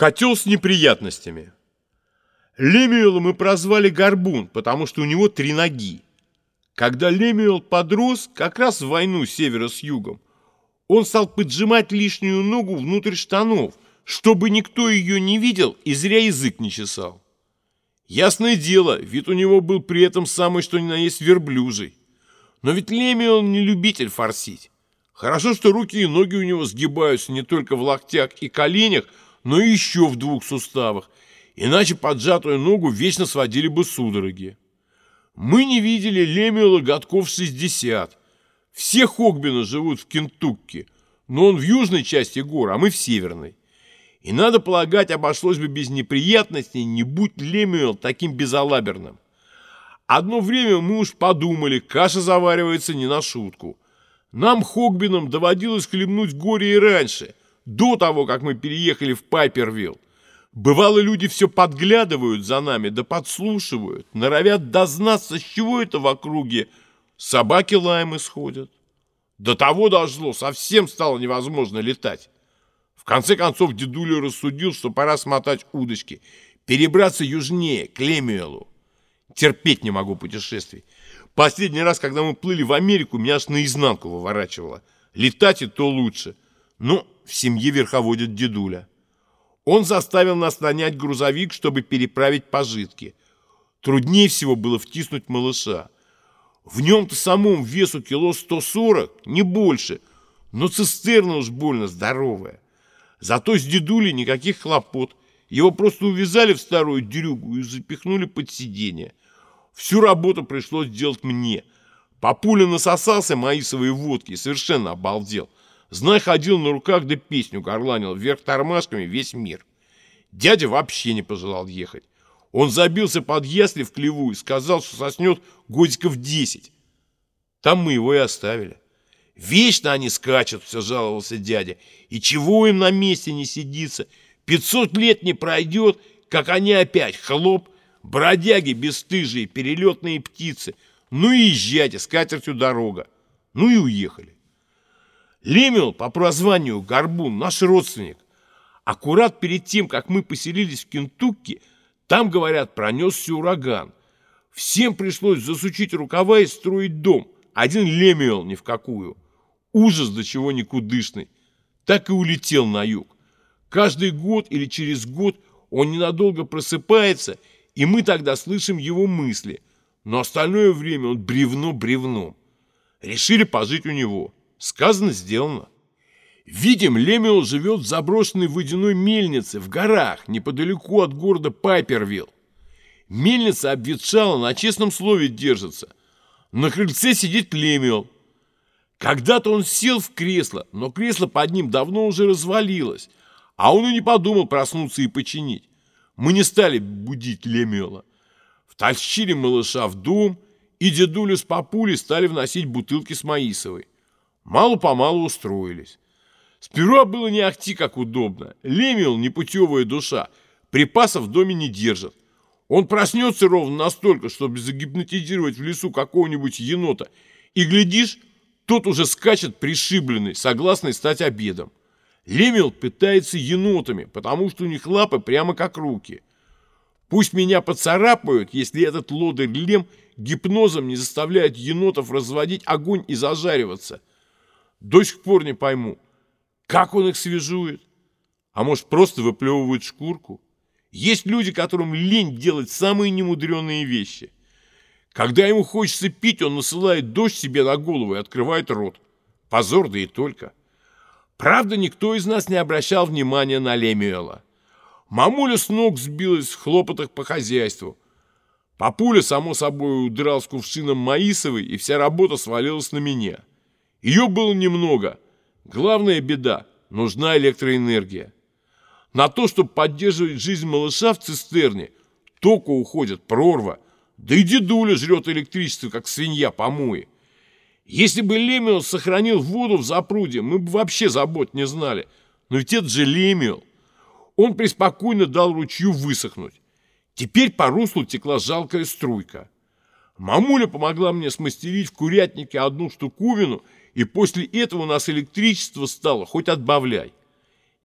Котел с неприятностями. Лемюэла мы прозвали Горбун, потому что у него три ноги. Когда Лемюэл подрос, как раз в войну севера с югом, он стал поджимать лишнюю ногу внутрь штанов, чтобы никто ее не видел и зря язык не чесал. Ясное дело, вид у него был при этом самый что ни на есть верблюжий. Но ведь Лемюэл не любитель форсить. Хорошо, что руки и ноги у него сгибаются не только в локтях и коленях, но еще в двух суставах, иначе поджатую ногу вечно сводили бы судороги. Мы не видели Лемюэла годков 60. Все Хогбины живут в Кентукки, но он в южной части гор, а мы в северной. И, надо полагать, обошлось бы без неприятностей, не будь Лемюэл таким безалаберным. Одно время мы уж подумали, каша заваривается не на шутку. Нам, Хогбинам, доводилось хлебнуть горе и раньше – до того, как мы переехали в Пайпервилл. Бывало, люди все подглядывают за нами, да подслушивают, норовят дознаться, с чего это в округе собаки лаем исходят. До того дошло, совсем стало невозможно летать. В конце концов дедуля рассудил, что пора смотать удочки, перебраться южнее, к Лемюэлу. Терпеть не могу путешествий. Последний раз, когда мы плыли в Америку, меня аж наизнанку выворачивало. Летать и то лучше. Ну, в семье верховодит дедуля. Он заставил нас нанять грузовик, чтобы переправить пожитки. Труднее всего было втиснуть малыша. В нем-то самом весу кило 140, не больше, но цистерна уж больно здоровая. Зато с дедулей никаких хлопот. Его просто увязали в старую дерюгу и запихнули под сиденье. Всю работу пришлось делать мне. Папуля насосался маисовой водки и совершенно обалдел. Знай, ходил на руках, да песню горланил, вверх тормашками весь мир. Дядя вообще не пожелал ехать. Он забился под ясли в клеву и сказал, что соснет годиков десять. Там мы его и оставили. Вечно они скачут, все жаловался дядя. И чего им на месте не сидится? Пятьсот лет не пройдет, как они опять хлоп, бродяги бесстыжие, перелетные птицы. Ну и езжайте, с катертью дорога. Ну и уехали. Лемел по прозванию Горбун, наш родственник. Аккурат перед тем, как мы поселились в Кентукки, там, говорят, пронесся ураган. Всем пришлось засучить рукава и строить дом. Один Лемел ни в какую. Ужас до чего никудышный. Так и улетел на юг. Каждый год или через год он ненадолго просыпается, и мы тогда слышим его мысли. Но остальное время он бревно бревном. Решили пожить у него. Сказано, сделано. Видим, Лемио живет в заброшенной водяной мельнице в горах, неподалеку от города Пайпервилл. Мельница обветшала, на честном слове держится. На крыльце сидит Лемио. Когда-то он сел в кресло, но кресло под ним давно уже развалилось, а он и не подумал проснуться и починить. Мы не стали будить Лемиола. Втащили малыша в дом, и дедулю с папулей стали вносить бутылки с Маисовой. Мало-помалу устроились. Сперва было не ахти как удобно. Лемил, непутевая душа, припасов в доме не держит. Он проснется ровно настолько, чтобы загипнотизировать в лесу какого-нибудь енота. И, глядишь, тот уже скачет пришибленный, согласный стать обедом. Лемил питается енотами, потому что у них лапы прямо как руки. Пусть меня поцарапают, если этот лодырь Лем гипнозом не заставляет енотов разводить огонь и зажариваться – до сих пор не пойму, как он их свяжует. А может, просто выплевывает шкурку? Есть люди, которым лень делать самые немудреные вещи. Когда ему хочется пить, он насылает дождь себе на голову и открывает рот. Позор, да и только. Правда, никто из нас не обращал внимания на Лемюэла. Мамуля с ног сбилась в хлопотах по хозяйству. Папуля, само собой, удрал с кувшином Маисовой, и вся работа свалилась на меня. Ее было немного. Главная беда – нужна электроэнергия. На то, чтобы поддерживать жизнь малыша в цистерне, тока уходит, прорва. Да и дедуля жрет электричество, как свинья помои. Если бы Лемио сохранил воду в запруде, мы бы вообще забот не знали. Но ведь это же Лемио. Он преспокойно дал ручью высохнуть. Теперь по руслу текла жалкая струйка. Мамуля помогла мне смастерить в курятнике одну штуковину – и после этого у нас электричество стало хоть отбавляй.